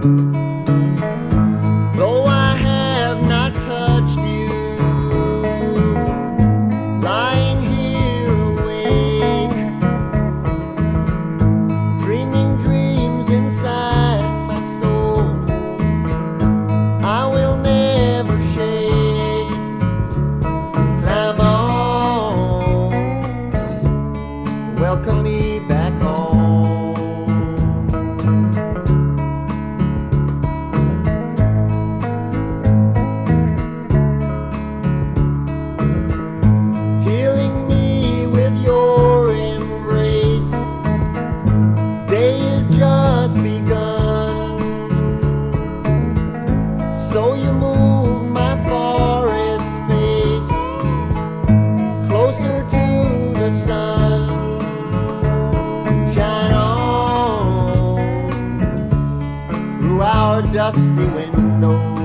Música dusty window.